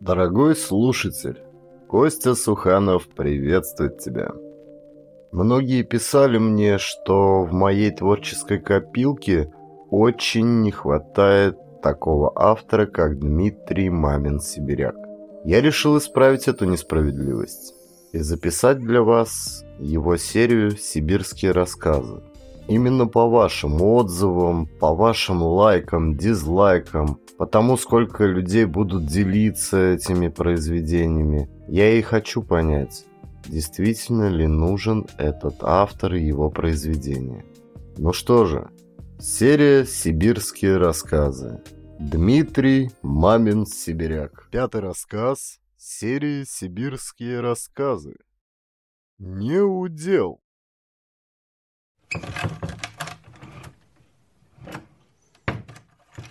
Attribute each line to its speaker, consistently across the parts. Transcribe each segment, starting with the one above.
Speaker 1: Дорогой слушатель, Костя Суханов приветствует тебя. Многие писали мне, что в моей творческой копилке очень не хватает такого автора, как Дмитрий Мамин-Сибиряк. Я решил исправить эту несправедливость и записать для вас его серию «Сибирские рассказы». Именно по вашим отзывам, по вашим лайкам, дизлайкам, по тому, сколько людей будут делиться этими произведениями, я и хочу понять, действительно ли нужен этот автор и его произведение. Ну что же, серия «Сибирские рассказы». Дмитрий Мамин-Сибиряк. Пятый рассказ серии «Сибирские рассказы». Не удел.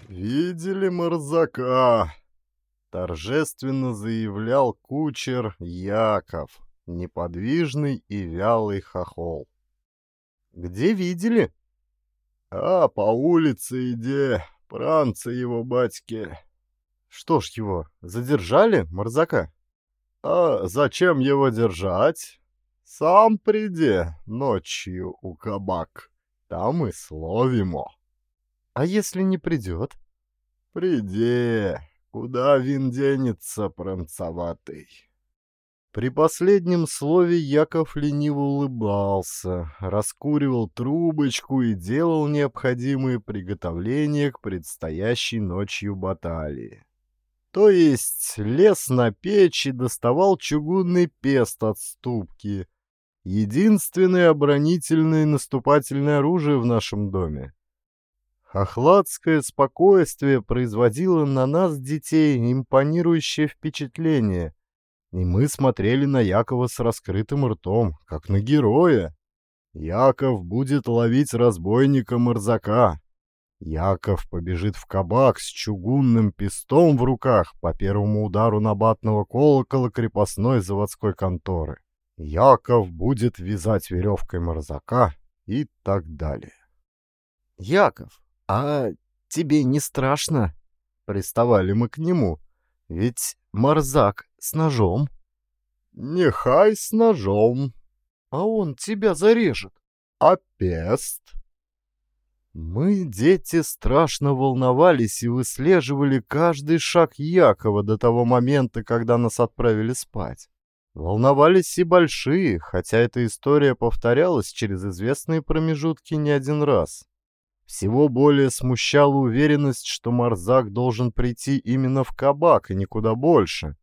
Speaker 1: «Видели Марзака?» — торжественно заявлял кучер Яков, неподвижный и вялый хохол. «Где видели?» «А, по улице иди, пранцы его батьки». «Что ж его, задержали, Марзака?» «А зачем его держать?» Сам приди ночью у кабак, там и словимо. А если не придет? Приди, куда вин денется, пранцоватый. При последнем слове Яков лениво улыбался, раскуривал трубочку и делал необходимые приготовления к предстоящей ночью баталии. То есть лез на печь и доставал чугунный пест от ступки, единственное оборонительное и наступательное оружие в нашем доме. Хохладское спокойствие производило на нас, детей, импонирующее впечатление, и мы смотрели на Якова с раскрытым ртом, как на героя. Яков будет ловить разбойника Марзака. Яков побежит в кабак с чугунным пестом в руках по первому удару набатного колокола крепостной заводской конторы. Яков будет вязать веревкой морзака и так далее. «Яков, а тебе не страшно?» Приставали мы к нему. «Ведь морзак с ножом». «Нехай с ножом». «А он тебя зарежет». «А пест?» Мы, дети, страшно волновались и выслеживали каждый шаг Якова до того момента, когда нас отправили спать. Волновались и большие, хотя эта история повторялась через известные промежутки не один раз. Всего более смущала уверенность, что Марзак должен прийти именно в кабак и никуда больше.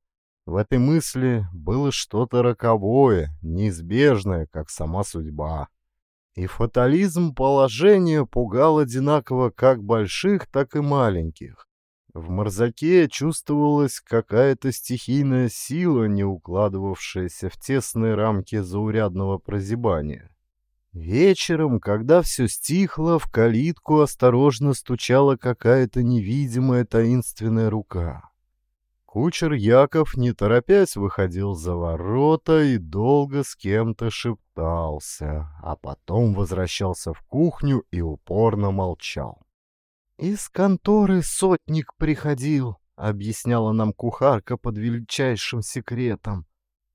Speaker 1: В этой мысли было что-то роковое, неизбежное, как сама судьба. И фатализм положения пугал одинаково как больших, так и маленьких. В Марзаке чувствовалась какая-то стихийная сила, не укладывавшаяся в тесные рамки заурядного прозябания. Вечером, когда все стихло, в калитку осторожно стучала какая-то невидимая таинственная рука. Кучер Яков, не торопясь, выходил за ворота и долго с кем-то шептался, а потом возвращался в кухню и упорно молчал. «Из конторы сотник приходил», — объясняла нам кухарка под величайшим секретом.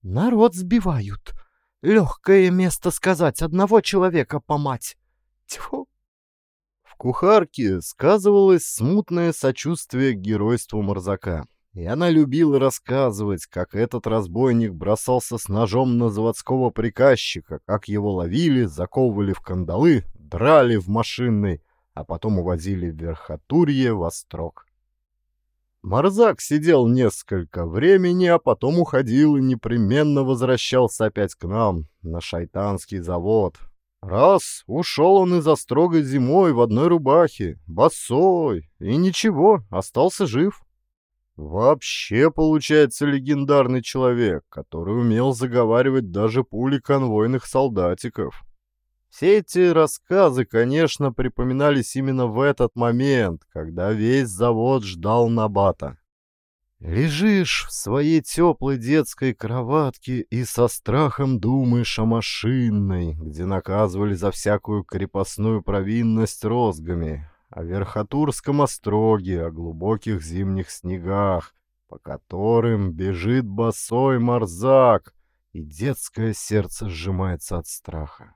Speaker 1: «Народ сбивают. Легкое место сказать одного человека по мать. Тьфу!» В кухарке сказывалось смутное сочувствие к геройству Марзака. И она любила рассказывать, как этот разбойник бросался с ножом на заводского приказчика, как его ловили, заковывали в кандалы, драли в машинной, а потом увозили в Верхотурье во Строк. Марзак сидел несколько времени, а потом уходил и непременно возвращался опять к нам, на шайтанский завод. Раз ушел он из Острога зимой в одной рубахе, босой, и ничего, остался жив. Вообще, получается, легендарный человек, который умел заговаривать даже пули конвойных солдатиков. Все эти рассказы, конечно, припоминались именно в этот момент, когда весь завод ждал Набата. Лежишь в своей теплой детской кроватке и со страхом думаешь о машинной, где наказывали за всякую крепостную провинность розгами, о Верхотурском остроге, о глубоких зимних снегах, по которым бежит босой Марзак, и детское сердце сжимается от страха.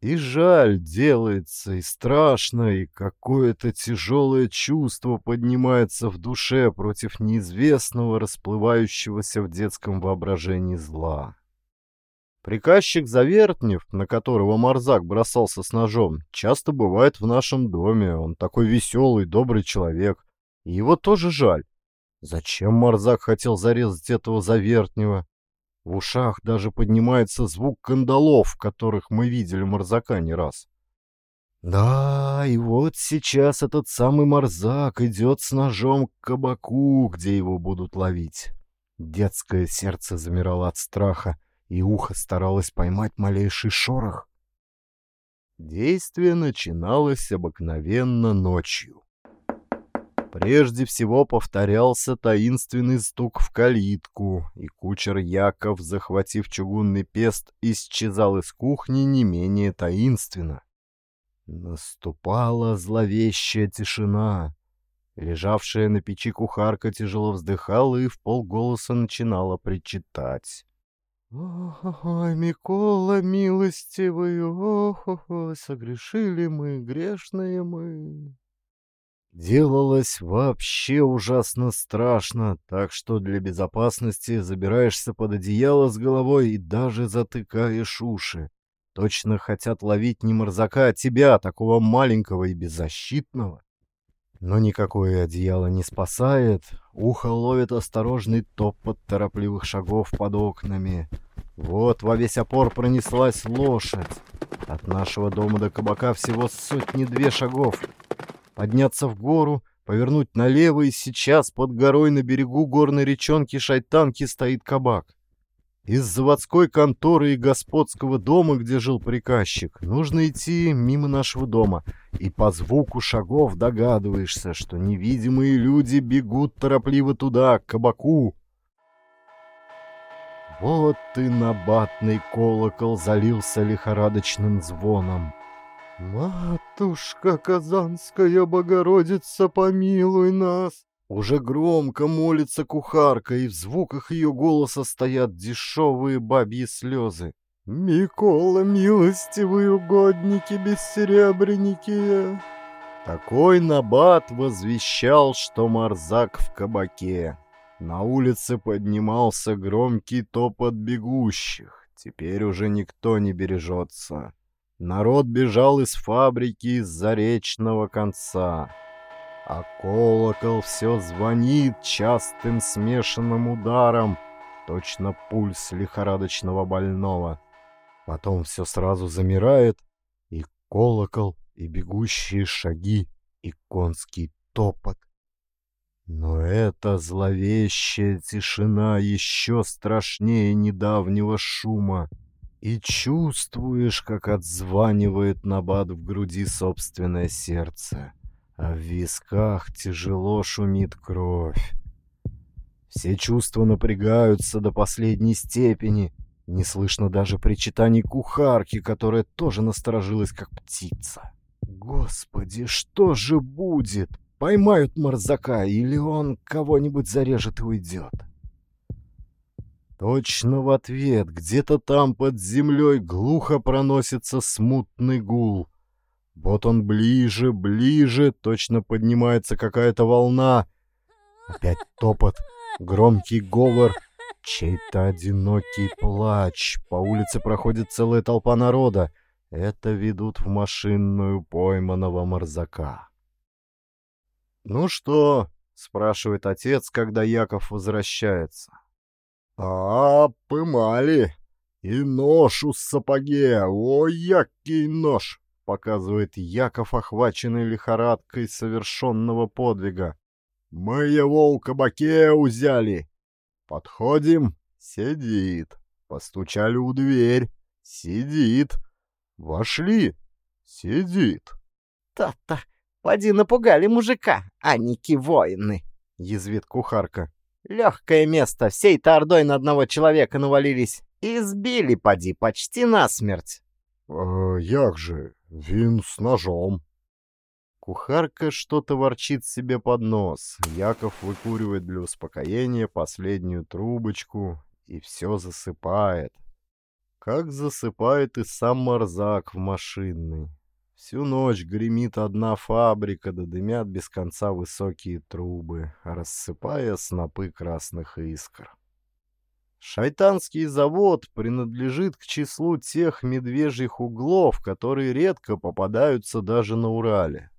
Speaker 1: И жаль делается, и страшно, и какое-то тяжелое чувство поднимается в душе против неизвестного, расплывающегося в детском воображении зла. Приказчик Завертнев, на которого Марзак бросался с ножом, часто бывает в нашем доме. Он такой веселый, добрый человек. И его тоже жаль. Зачем Марзак хотел зарезать этого Завертнева? В ушах даже поднимается звук кандалов, которых мы видели Марзака не раз. Да, и вот сейчас этот самый Марзак идет с ножом к кабаку, где его будут ловить. Детское сердце замирало от страха, и ухо старалось поймать малейший шорох. Действие начиналось обыкновенно ночью. Прежде всего повторялся таинственный стук в калитку, и кучер Яков, захватив чугунный пест, исчезал из кухни не менее таинственно. Наступала зловещая тишина. Лежавшая на печи кухарка тяжело вздыхала и в полголоса начинала причитать. «Ой, Микола, милостивый, ох, ох, согрешили мы, грешные мы!» Делалось вообще ужасно страшно, так что для безопасности забираешься под одеяло с головой и даже затыкаешь уши. Точно хотят ловить не морзака, а тебя, такого маленького и беззащитного. Но никакое одеяло не спасает. Ухо ловит осторожный топот торопливых шагов под окнами. Вот во весь опор пронеслась лошадь. От нашего дома до кабака всего сотни-две шагов. Подняться в гору, повернуть налево, и сейчас под горой на берегу горной речонки Шайтанки стоит кабак. Из заводской конторы и господского дома, где жил приказчик, нужно идти мимо нашего дома, и по звуку шагов догадываешься, что невидимые люди бегут торопливо туда, к кабаку. Вот и набатный колокол залился лихорадочным звоном. «Матушка Казанская Богородица, помилуй нас!» Уже громко молится кухарка, и в звуках ее голоса стоят дешевые бабьи слезы. «Микола, милостивый угодники, бессеребренники!» Такой набат возвещал, что Марзак в кабаке. На улице поднимался громкий топот бегущих. Теперь уже никто не бережется. Народ бежал из фабрики из заречного конца. А колокол все звонит частым смешанным ударом, точно пульс лихорадочного больного. Потом все сразу замирает, и колокол, и бегущие шаги, и конский топот. Но эта зловещая тишина еще страшнее недавнего шума. И чувствуешь, как отзванивает набат в груди собственное сердце, а в висках тяжело шумит кровь. Все чувства напрягаются до последней степени. Не слышно даже причитаний кухарки, которая тоже насторожилась, как птица. Господи, что же будет? Поймают Марзака, или он кого-нибудь зарежет и уйдет? Точно в ответ, где-то там под землей глухо проносится смутный гул. Вот он ближе, ближе, точно поднимается какая-то волна. Опять топот, громкий говор, чей-то одинокий плач. По улице проходит целая толпа народа. Это ведут в машинную пойманного морзака. «Ну что?» — спрашивает отец, когда Яков возвращается. «А, пымали! И нож у сапоге! О, який нож!» — показывает Яков, охваченный лихорадкой совершенного подвига. «Мы его у кабаке узяли. Подходим, сидит. Постучали у дверь, сидит. Вошли, сидит».
Speaker 2: «То-то, поди напугали мужика, а ники воины», —
Speaker 1: язвит кухарка.
Speaker 2: Легкое место, всей-то ордой на одного человека навалились. И сбили, поди, почти насмерть.
Speaker 1: «Э, «Як же, вин с ножом». Кухарка что-то ворчит себе под нос. Яков выкуривает для успокоения последнюю трубочку и все засыпает. Как засыпает и сам Марзак в машинной. Всю ночь гремит одна фабрика, да дымят без конца высокие трубы, рассыпая снопы красных искр. Шайтанский завод принадлежит к числу тех медвежьих углов, которые редко попадаются даже на Урале.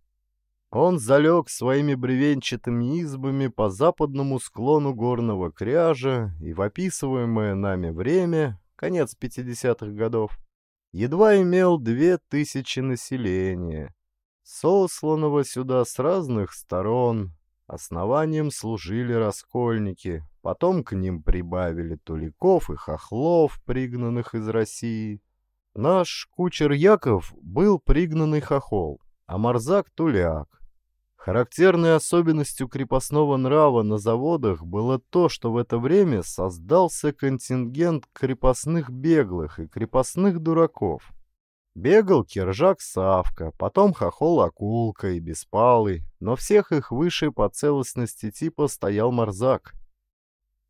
Speaker 1: Он залег своими бревенчатыми избами по западному склону горного кряжа, и в описываемое нами время, конец 50-х годов, едва имел две тысячи населения, сосланного сюда с разных сторон, основанием служили раскольники, потом к ним прибавили туликов и хохлов, пригнанных из России. Наш кучер Яков был пригнанный хохол, а Марзак — туляк. Характерной особенностью крепостного нрава на заводах было то, что в это время создался контингент крепостных беглых и крепостных дураков. Бегал Киржак Савка, потом Хохол Акулка и Беспалый, но всех их выше по целостности типа стоял Марзак.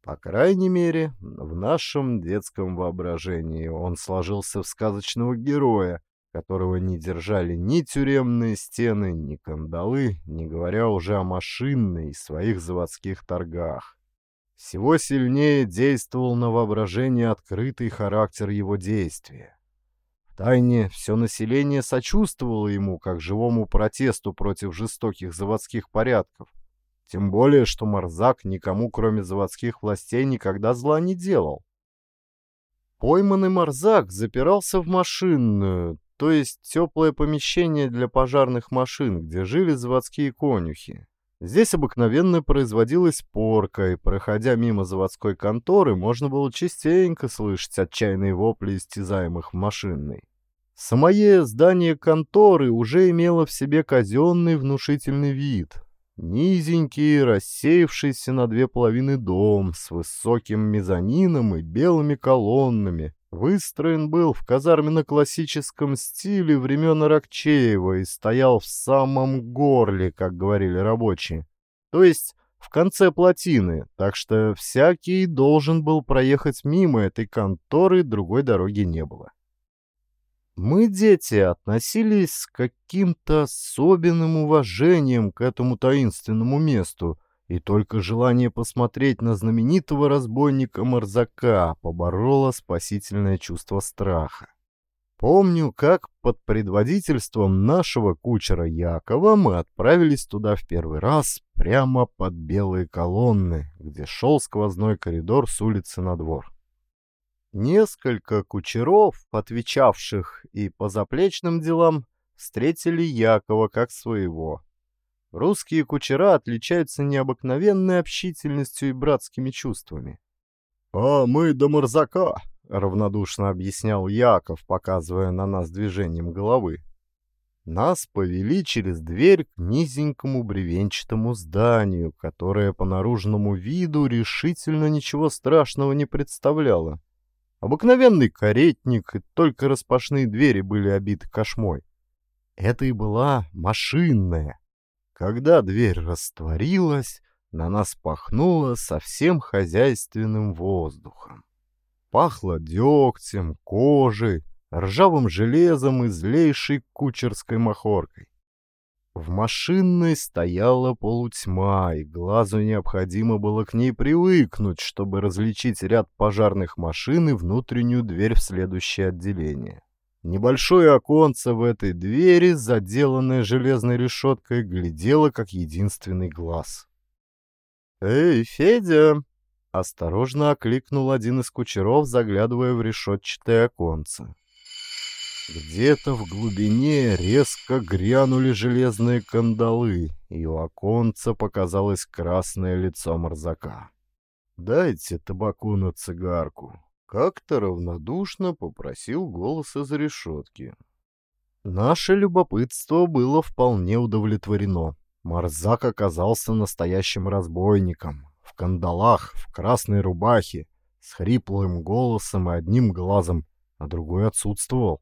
Speaker 1: По крайней мере, в нашем детском воображении он сложился в сказочного героя, которого не держали ни тюремные стены, ни кандалы, не говоря уже о машинной и своих заводских торгах. Всего сильнее действовал на воображение открытый характер его действия. Втайне все население сочувствовало ему как живому протесту против жестоких заводских порядков, тем более, что Марзак никому, кроме заводских властей, никогда зла не делал. Пойманный Марзак запирался в машинную, то есть теплое помещение для пожарных машин, где жили заводские конюхи. Здесь обыкновенно производилась порка, и, проходя мимо заводской конторы, можно было частенько слышать отчаянные вопли истязаемых в машинной. Самое здание конторы уже имело в себе казенный внушительный вид. Низенький, рассеявшийся на две половины дом с высоким мезонином и белыми колоннами, Выстроен был в казарменно-классическом стиле времен Аракчеева и стоял в самом горле, как говорили рабочие. То есть в конце плотины, так что всякий должен был проехать мимо этой конторы, другой дороги не было. Мы, дети, относились с каким-то особенным уважением к этому таинственному месту — и только желание посмотреть на знаменитого разбойника Марзака побороло спасительное чувство страха. Помню, как под предводительством нашего кучера Якова мы отправились туда в первый раз прямо под белые колонны, где шел сквозной коридор с улицы на двор. Несколько кучеров, отвечавших и по заплечным делам, встретили Якова как своего, Русские кучера отличаются необыкновенной общительностью и братскими чувствами. «А мы до Марзака», — равнодушно объяснял Яков, показывая на нас движением головы. Нас повели через дверь к низенькому бревенчатому зданию, которое по наружному виду решительно ничего страшного не представляло. Обыкновенный каретник, и только распашные двери были обиты кошмой. Это и была машинная, когда дверь растворилась, на нас пахнуло совсем хозяйственным воздухом. Пахло дегтем, кожей, ржавым железом и злейшей кучерской махоркой. В машинной стояла полутьма, и глазу необходимо было к ней привыкнуть, чтобы различить ряд пожарных машин и внутреннюю дверь в следующее отделение. Небольшое оконце в этой двери, заделанное железной решеткой, глядело как единственный глаз. «Эй, Федя!» — осторожно окликнул один из кучеров, заглядывая в решетчатое оконце. Где-то в глубине резко грянули железные кандалы, и у оконца показалось красное лицо Марзака. «Дайте табаку на цигарку», как-то равнодушно попросил голос из решетки. Наше любопытство было вполне удовлетворено. Марзак оказался настоящим разбойником. В кандалах, в красной рубахе, с хриплым голосом и одним глазом, а другой отсутствовал.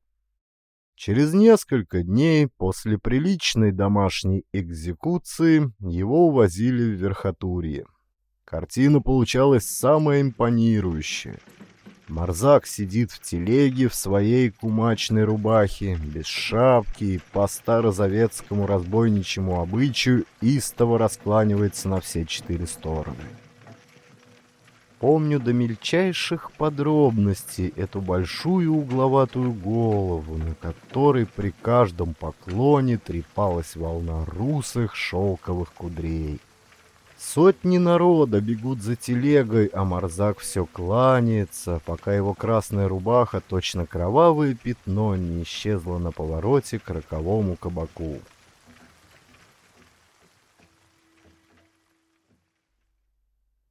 Speaker 1: Через несколько дней после приличной домашней экзекуции его увозили в Верхотурье. Картина получалась самая импонирующая. Марзак сидит в телеге в своей кумачной рубахе, без шапки и по старозаветскому разбойничьему обычаю истово раскланивается на все четыре стороны. Помню до мельчайших подробностей эту большую угловатую голову, на которой при каждом поклоне трепалась волна русых шелковых кудрей. Сотни народа бегут за телегой, а Марзак все кланяется, пока его красная рубаха, точно кровавое пятно, не исчезла на повороте к роковому кабаку.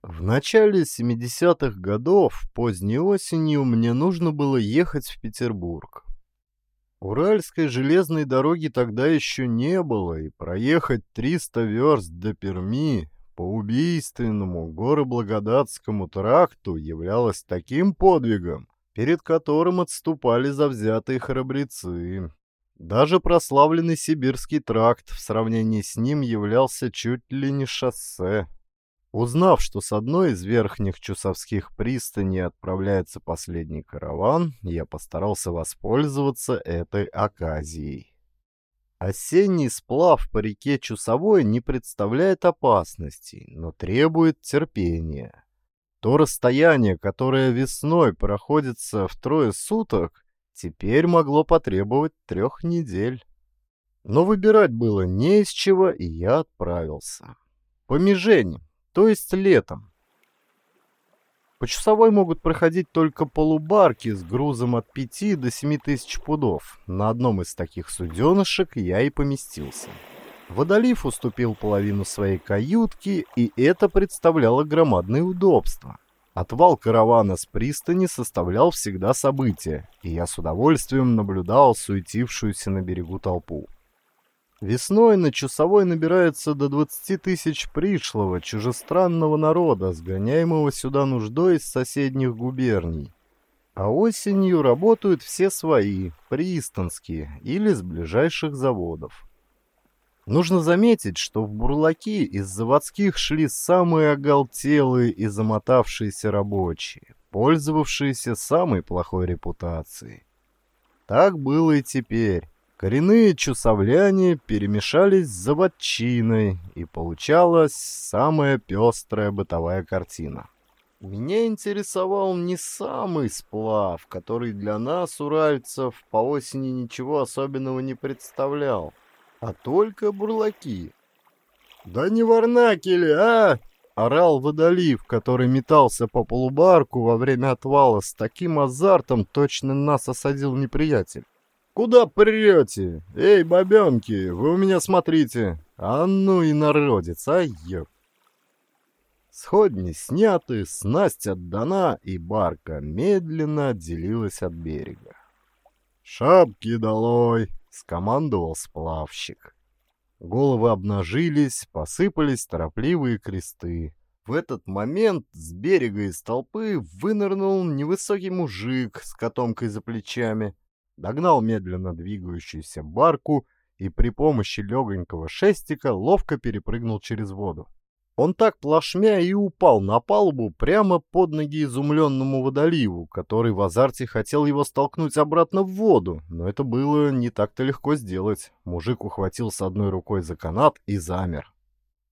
Speaker 1: В начале 70-х годов, поздней осенью, мне нужно было ехать в Петербург. Уральской железной дороги тогда еще не было, и проехать 300 верст до Перми по убийственному Гороблагодатскому тракту являлось таким подвигом, перед которым отступали завзятые храбрецы. Даже прославленный сибирский тракт в сравнении с ним являлся чуть ли не шоссе. Узнав, что с одной из верхних чусовских пристаней отправляется последний караван, я постарался воспользоваться этой оказией. Осенний сплав по реке Чусовой не представляет опасностей, но требует терпения. То расстояние, которое весной проходится в трое суток, теперь могло потребовать трех недель. Но выбирать было не из чего, и я отправился. По Межени, то есть летом. По часовой могут проходить только полубарки с грузом от 5 до 7 тысяч пудов. На одном из таких суденышек я и поместился. Водолив уступил половину своей каютки, и это представляло громадное удобство. Отвал каравана с пристани составлял всегда событие, и я с удовольствием наблюдал суетившуюся на берегу толпу. Весной на часовой набирается до 20 тысяч пришлого, чужестранного народа, сгоняемого сюда нуждой из соседних губерний. А осенью работают все свои, пристанские или с ближайших заводов. Нужно заметить, что в бурлаки из заводских шли самые оголтелые и замотавшиеся рабочие, пользовавшиеся самой плохой репутацией. Так было и теперь. Коренные чусовляне перемешались с заводчиной, и получалась самая пестрая бытовая картина. Меня интересовал не самый сплав, который для нас, уральцев, по осени ничего особенного не представлял, а только бурлаки. «Да не варнакели, а!» — орал водолив, который метался по полубарку во время отвала с таким азартом, точно нас осадил неприятель. «Куда прете? Эй, бабенки, вы у меня смотрите! А ну и народец, а ёп!» Сходни сняты, снасть отдана, и барка медленно отделилась от берега. «Шапки долой!» — скомандовал сплавщик. Головы обнажились, посыпались торопливые кресты. В этот момент с берега из толпы вынырнул невысокий мужик с котомкой за плечами — догнал медленно двигающуюся барку и при помощи легонького шестика ловко перепрыгнул через воду. Он так плашмя и упал на палубу прямо под ноги изумленному водоливу, который в азарте хотел его столкнуть обратно в воду, но это было не так-то легко сделать. Мужик ухватился одной рукой за канат и замер.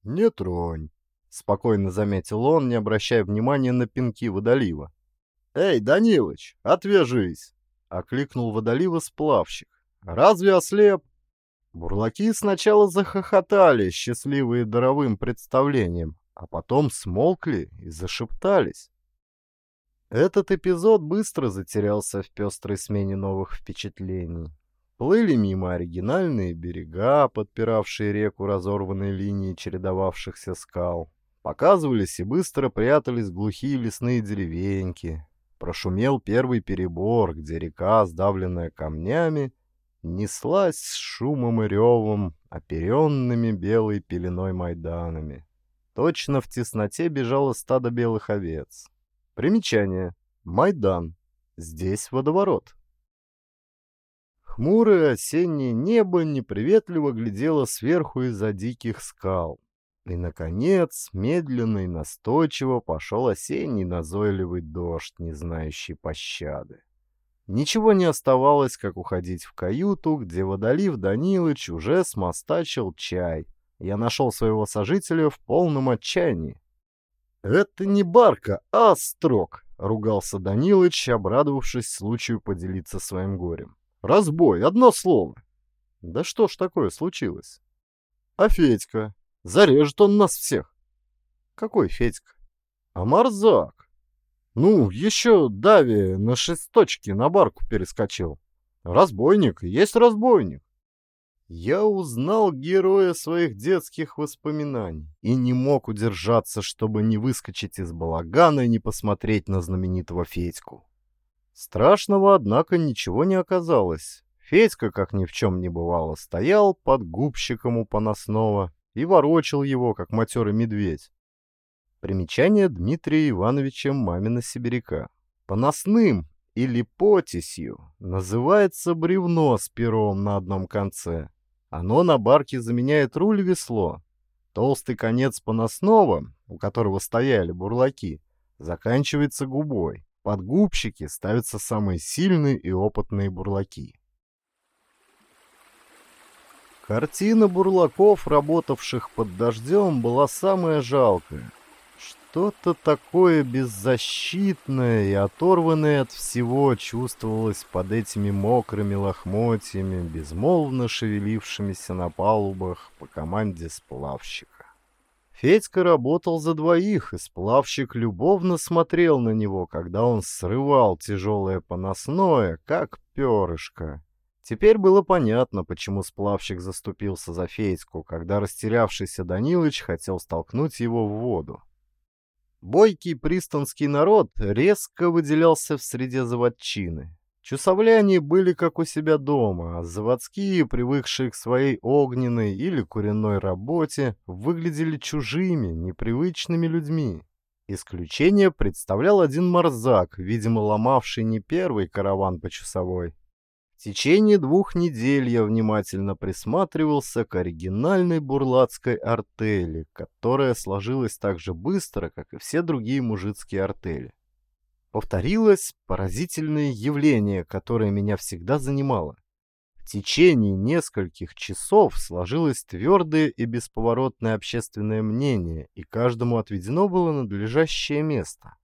Speaker 1: «Не тронь», — спокойно заметил он, не обращая внимания на пинки водолива. «Эй, Данилыч, отвяжись!» Окликнул водолива сплавщик. «Разве ослеп?» Бурлаки сначала захохотали, счастливые даровым представлением, а потом смолкли и зашептались. Этот эпизод быстро затерялся в пестрой смене новых впечатлений. Плыли мимо оригинальные берега, подпиравшие реку разорванной линией чередовавшихся скал. Показывались и быстро прятались глухие лесные деревеньки, Прошумел первый перебор, где река, сдавленная камнями, неслась с шумом и ревом, оперенными белой пеленой майданами. Точно в тесноте бежало стадо белых овец. Примечание. Майдан. Здесь водоворот. Хмурое осеннее небо неприветливо глядело сверху из-за диких скал. И, наконец, медленно и настойчиво пошел осенний назойливый дождь, не знающий пощады. Ничего не оставалось, как уходить в каюту, где Водолив Данилыч уже смостачил чай. Я нашел своего сожителя в полном отчаянии. «Это не барка, а строк», — ругался Данилыч, обрадовавшись случаю поделиться своим горем. «Разбой, одно слово». «Да что ж такое случилось?» «А Федька? Зарежет он нас всех». «Какой Федька?» «А Марзак. Ну, еще Дави на шесточке на барку перескочил. Разбойник, есть разбойник. Я узнал героя своих детских воспоминаний и не мог удержаться, чтобы не выскочить из балагана и не посмотреть на знаменитого Федьку. Страшного, однако, ничего не оказалось. Федька, как ни в чем не бывало, стоял под губщиком у поносного и ворочил его, как матерый медведь. Примечание Дмитрия Ивановича Мамина Сибиряка. Поносным или потисью называется бревно с пером на одном конце. Оно на барке заменяет руль весло. Толстый конец поносного, у которого стояли бурлаки, заканчивается губой. Под губщики ставятся самые сильные и опытные бурлаки. Картина бурлаков, работавших под дождем, была самая жалкая — что-то такое беззащитное и оторванное от всего чувствовалось под этими мокрыми лохмотьями, безмолвно шевелившимися на палубах по команде сплавщика. Федька работал за двоих, и сплавщик любовно смотрел на него, когда он срывал тяжелое поносное, как перышко. Теперь было понятно, почему сплавщик заступился за Федьку, когда растерявшийся Данилыч хотел столкнуть его в воду. Бойкий пристанский народ резко выделялся в среде заводчины. Чусовляне были как у себя дома, а заводские, привыкшие к своей огненной или куренной работе, выглядели чужими, непривычными людьми. Исключение представлял один морзак, видимо, ломавший не первый караван по часовой. В течение двух недель я внимательно присматривался к оригинальной бурлацкой артели, которая сложилась так же быстро, как и все другие мужицкие артели. Повторилось поразительное явление, которое меня всегда занимало. В течение нескольких часов сложилось твердое и бесповоротное общественное мнение, и каждому отведено было надлежащее место.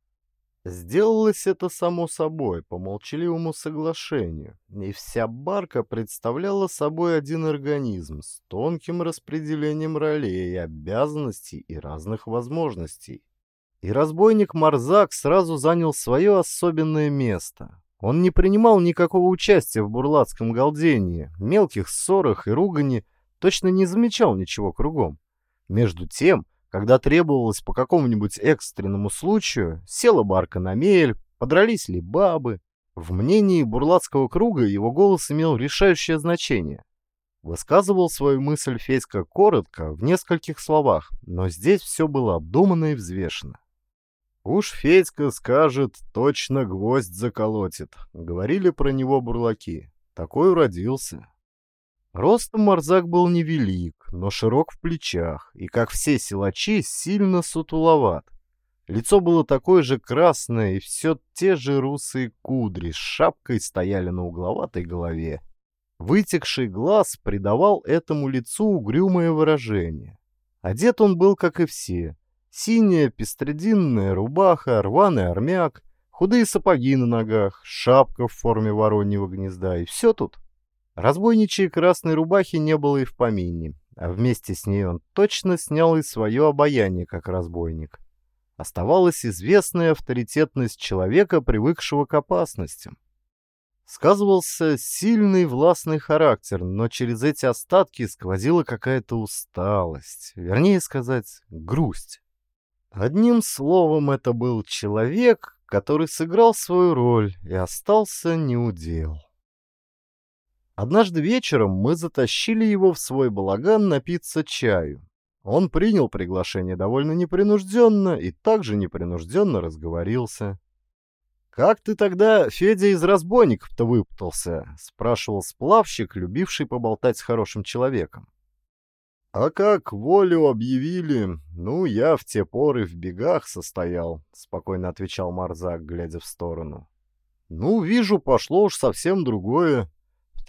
Speaker 1: Сделалось это само собой, по молчаливому соглашению, и вся барка представляла собой один организм с тонким распределением ролей, обязанностей и разных возможностей. И разбойник Марзак сразу занял свое особенное место. Он не принимал никакого участия в бурлацком галдении, мелких ссорах и ругани, точно не замечал ничего кругом. Между тем, когда требовалось по какому-нибудь экстренному случаю, села барка на мель, подрались ли бабы. В мнении бурлацкого круга его голос имел решающее значение. Высказывал свою мысль Федька коротко, в нескольких словах, но здесь все было обдумано и взвешено. «Уж Федька скажет, точно гвоздь заколотит», — говорили про него бурлаки. Такой уродился. Ростом Марзак был невелик, но широк в плечах, и, как все силачи, сильно сутуловат. Лицо было такое же красное, и все те же русые кудри с шапкой стояли на угловатой голове. Вытекший глаз придавал этому лицу угрюмое выражение. Одет он был, как и все. Синяя пестрединная рубаха, рваный армяк, худые сапоги на ногах, шапка в форме вороньего гнезда, и все тут. Разбойничьей красной рубахи не было и в помине, а вместе с ней он точно снял и свое обаяние как разбойник. Оставалась известная авторитетность человека, привыкшего к опасностям. Сказывался сильный властный характер, но через эти остатки сквозила какая-то усталость, вернее сказать, грусть. Одним словом, это был человек, который сыграл свою роль и остался неудел. Однажды вечером мы затащили его в свой балаган напиться чаю. Он принял приглашение довольно непринужденно и также непринужденно разговорился. «Как ты тогда, Федя, из разбойников-то выпутался?» — спрашивал сплавщик, любивший поболтать с хорошим человеком. «А как волю объявили, ну, я в те поры в бегах состоял», — спокойно отвечал Марзак, глядя в сторону. «Ну, вижу, пошло уж совсем другое.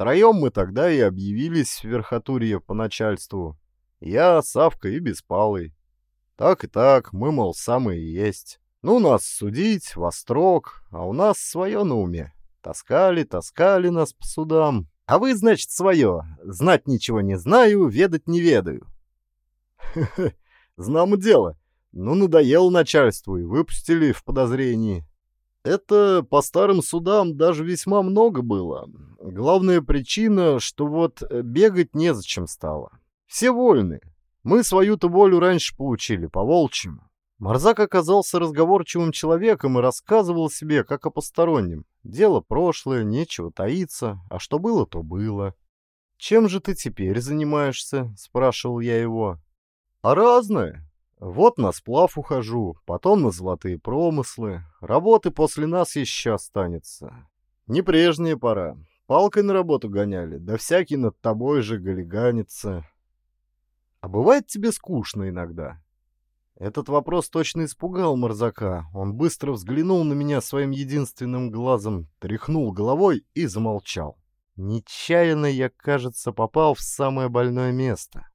Speaker 1: Втроем мы тогда и объявились в Верхотурье по начальству. Я, Савка и Беспалый. Так и так, мы, мол, самые есть. Ну, нас судить, во строк, а у нас свое на уме. Таскали, таскали нас по судам, а вы, значит, свое. Знать ничего не знаю, ведать не ведаю. Хе-хе, знамо дело. Ну, надоело начальству и выпустили в подозрении. Это по старым судам даже весьма много было. Главная причина, что вот бегать незачем стало. Все вольны. Мы свою-то волю раньше получили, по-волчьему. Марзак оказался разговорчивым человеком и рассказывал себе, как о постороннем. Дело прошлое, нечего таиться, а что было, то было. «Чем же ты теперь занимаешься?» — спрашивал я его. «А разное. Вот на сплав ухожу, потом на золотые промыслы. Работы после нас еще останется. Не прежняя пора. Палкой на работу гоняли, да всякий над тобой же галиганится. А бывает тебе скучно иногда?» Этот вопрос точно испугал Марзака. Он быстро взглянул на меня своим единственным глазом, тряхнул головой и замолчал. Нечаянно я, кажется, попал в самое больное место.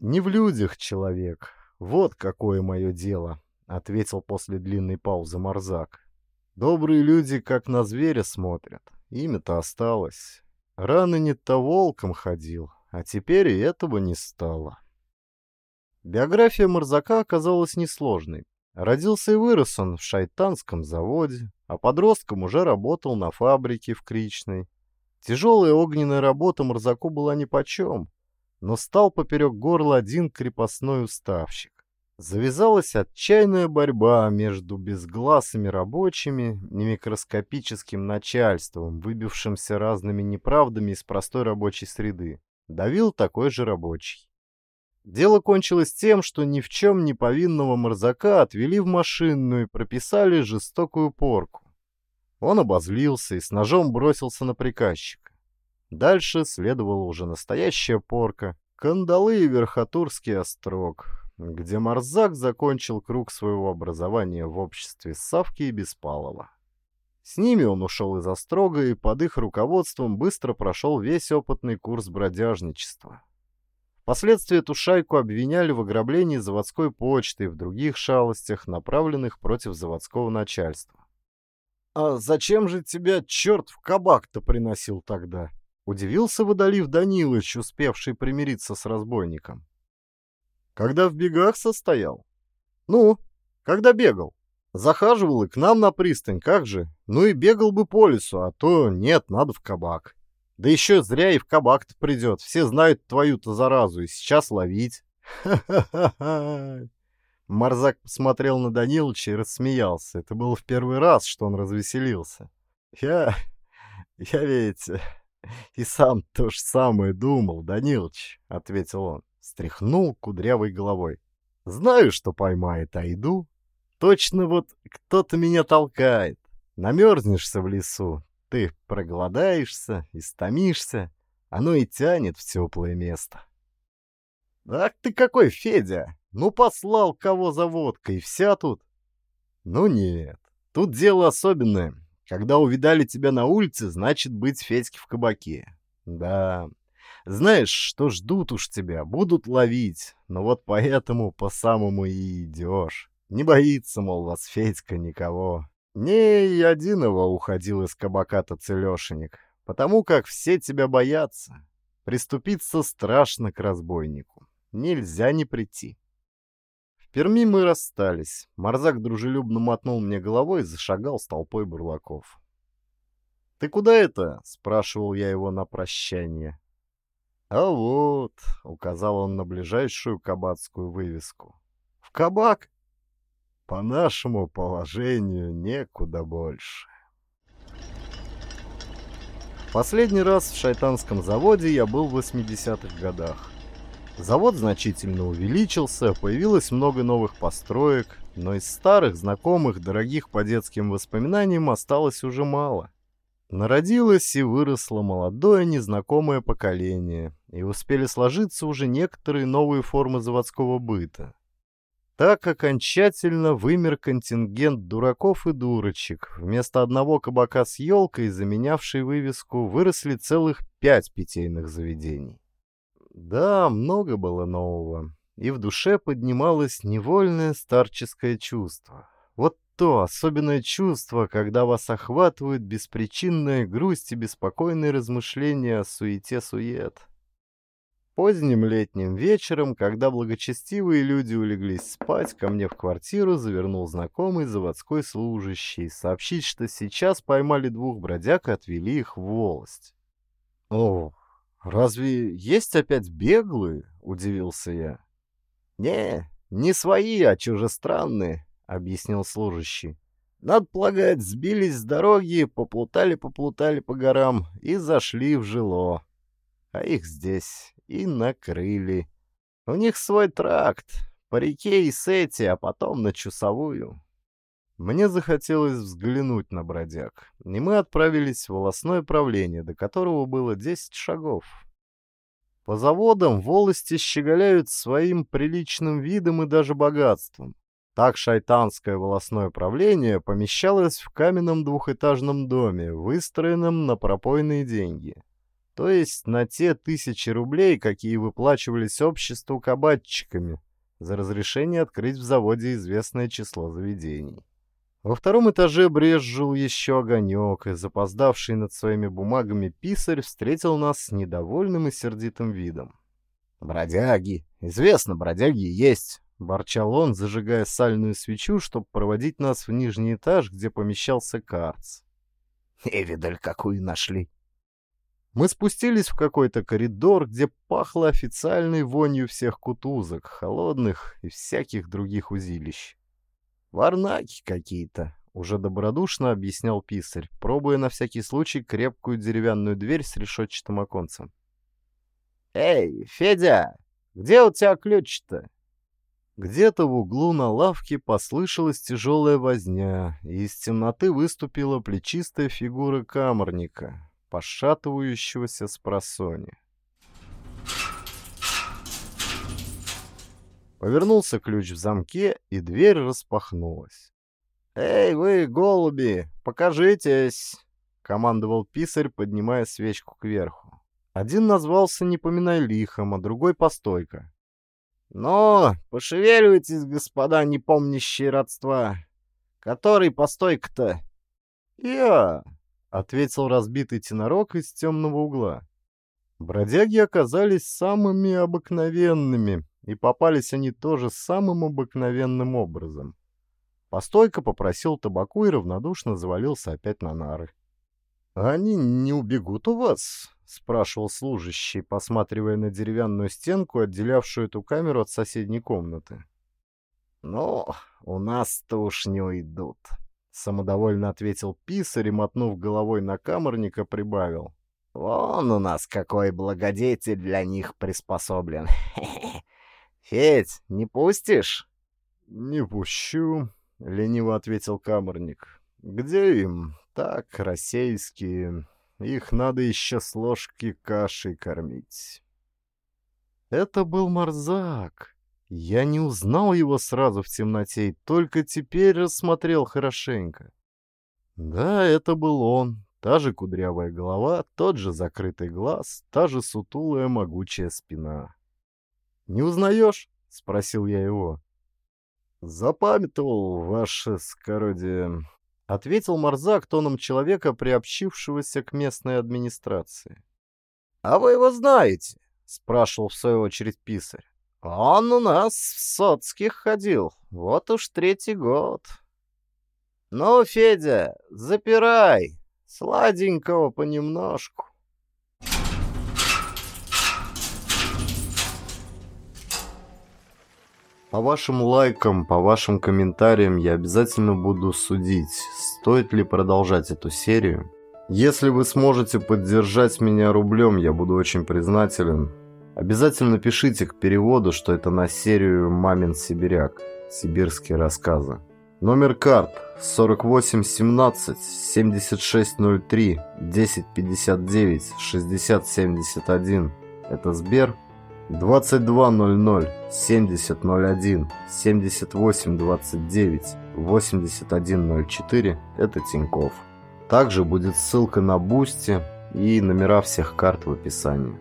Speaker 1: «Не в людях человек. Вот какое мое дело», — ответил после длинной паузы Марзак. «Добрые люди как на зверя смотрят. Имя-то осталось. Рано не-то волком ходил, а теперь и этого не стало». Биография Марзака оказалась несложной. Родился и вырос он в шайтанском заводе, а подростком уже работал на фабрике в Кричной. Тяжелая огненная работа Марзаку была нипочем, но стал поперек горла один крепостной уставщик. Завязалась отчаянная борьба между безгласыми рабочими и микроскопическим начальством, выбившимся разными неправдами из простой рабочей среды. Давил такой же рабочий. Дело кончилось тем, что ни в чем не повинного Марзака отвели в машинную и прописали жестокую порку. Он обозлился и с ножом бросился на приказчика. Дальше следовала уже настоящая порка, кандалы и верхотурский острог, где Марзак закончил круг своего образования в обществе Савки и Беспалова. С ними он ушел из острога и под их руководством быстро прошел весь опытный курс бродяжничества. Впоследствии эту шайку обвиняли в ограблении заводской почты и в других шалостях, направленных против заводского начальства. «А зачем же тебя черт в кабак-то приносил тогда?» — удивился Водолив Данилович, успевший примириться с разбойником. «Когда в бегах состоял?» «Ну, когда бегал. Захаживал и к нам на пристань, как же? Ну и бегал бы по лесу, а то нет, надо в кабак». Да еще зря и в кабак-то придет. Все знают твою-то заразу, и сейчас ловить. Ха-ха-ха! Марзак посмотрел на Данилыча и рассмеялся. Это было в первый раз, что он развеселился. Я... я ведь... и сам то же самое думал, Данилыч, — ответил он. Стряхнул кудрявой головой. Знаю, что поймает, а иду. Точно вот кто-то меня толкает. Намерзнешься в лесу, ты проголодаешься, истомишься, оно и тянет в теплое место. Ах ты какой, Федя! Ну послал кого за водкой, вся тут. Ну нет, тут дело особенное. Когда увидали тебя на улице, значит быть Федьке в кабаке. Да, знаешь, что ждут уж тебя, будут ловить, но вот поэтому по самому и идешь. Не боится, мол, вас Федька никого. Не единого уходил из кабака-то целешенек, потому как все тебя боятся. Приступиться страшно к разбойнику. Нельзя не прийти. В Перми мы расстались. Марзак дружелюбно мотнул мне головой и зашагал с толпой бурлаков. «Ты куда это?» — спрашивал я его на прощание. «А вот», — указал он на ближайшую кабацкую вывеску. «В кабак?» По нашему положению некуда больше. Последний раз в шайтанском заводе я был в 80-х годах. Завод значительно увеличился, появилось много новых построек, но из старых, знакомых, дорогих по детским воспоминаниям осталось уже мало. Народилось и выросло молодое незнакомое поколение, и успели сложиться уже некоторые новые формы заводского быта. Так окончательно вымер контингент дураков и дурочек. Вместо одного кабака с елкой, заменявшей вывеску, выросли целых пять питейных заведений. Да, много было нового, и в душе поднималось невольное старческое чувство. Вот то особенное чувство, когда вас охватывает беспричинная грусть и беспокойные размышления о суете-сует. Поздним летним вечером, когда благочестивые люди улеглись спать, ко мне в квартиру завернул знакомый заводской служащий сообщить, что сейчас поймали двух бродяг и отвели их в волость. «О, разве есть опять беглые?» — удивился я. «Не, не свои, а чужестранные», объяснил служащий. Надо полагать, сбились с дороги, поплутали-поплутали по горам и зашли в жило. А их здесь и накрыли. У них свой тракт, по реке и сети, а потом на часовую. Мне захотелось взглянуть на бродяг, и мы отправились в волосное правление, до которого было 10 шагов. По заводам волости щеголяют своим приличным видом и даже богатством. Так шайтанское волосное правление помещалось в каменном двухэтажном доме, выстроенном на пропойные деньги. То есть на те тысячи рублей, какие выплачивались обществу кабачиками за разрешение открыть в заводе известное число заведений. Во втором этаже брезжил еще огонек, и запоздавший над своими бумагами писарь встретил нас с недовольным и сердитым видом. «Бродяги! Известно, бродяги есть. Борчал он, зажигая сальную свечу, чтобы проводить нас в нижний этаж, где помещался карц. «Эвидаль какую нашли!» Мы спустились в какой-то коридор, где пахло официальной вонью всех кутузок, холодных и всяких других узилищ. «Варнаки какие-то», — уже добродушно объяснял писарь, пробуя на всякий случай крепкую деревянную дверь с решетчатым оконцем. «Эй, Федя, где у тебя ключ-то?» Где-то в углу на лавке послышалась тяжелая возня, и из темноты выступила плечистая фигура камерника, пошатывающегося с просони. Повернулся ключ в замке, и дверь распахнулась. «Эй, вы, голуби, покажитесь!» — командовал писарь, поднимая свечку кверху. Один назвался «Не поминай лихом», а другой «Постойка». «Но, пошевеливайтесь, господа, не помнящие родства. Который постойка-то?» «Я», — ответил разбитый тенорок из темного угла. Бродяги оказались самыми обыкновенными, и попались они тоже самым обыкновенным образом. Постойка попросил табаку и равнодушно завалился опять на нары. «Они не убегут у вас?» — спрашивал служащий, посматривая на деревянную стенку, отделявшую эту камеру от соседней комнаты. «Ну, у нас-то уж не уйдут», — самодовольно ответил писарь и, мотнув головой на камерника, прибавил. «Вон у нас какой благодетель для них приспособлен. Федь, не пустишь?» «Не пущу», — лениво ответил камерник. «Где им? Так, российские...» Их надо еще с ложки кашей кормить. Это был Марзак. Я не узнал его сразу в темноте и только теперь рассмотрел хорошенько. Да, это был он. Та же кудрявая голова, тот же закрытый глаз, та же сутулая могучая спина. «Не узнаешь?» — спросил я его. «Запамятовал ваше скородие ответил Марзак тоном человека, приобщившегося к местной администрации. «А вы его знаете?» — спрашивал в свою очередь писарь. «Он у нас в соцких ходил, вот уж третий год». «Ну, Федя, запирай, сладенького понемножку». По вашим лайкам, по вашим комментариям я обязательно буду судить, стоит ли продолжать эту серию. Если вы сможете поддержать меня рублем, я буду очень признателен. Обязательно пишите к переводу, что это на серию «Мамин сибиряк» сибирские рассказы. Номер карт 4817 7603 1059 6071. Это Сбер. 2200 7001 7829 8104. Это Тинькофф. Также будет ссылка на Boosty и номера всех карт в описании.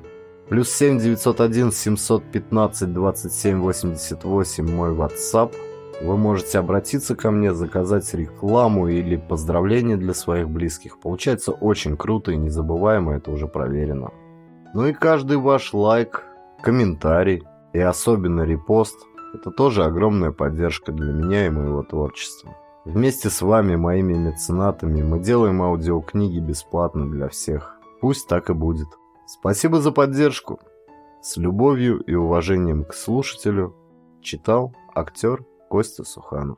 Speaker 1: Плюс 7 901 715 27 88 мой WhatsApp. Вы можете обратиться ко мне, заказать рекламу или поздравления для своих близких. Получается очень круто и незабываемо, это уже проверено. Ну и каждый ваш лайк, комментарий и особенно репост – это тоже огромная поддержка для меня и моего творчества. Вместе с вами, моими меценатами, мы делаем аудиокниги бесплатно для всех. Пусть так и будет. Спасибо за поддержку. С любовью и уважением к слушателю читал актер Костя Суханов.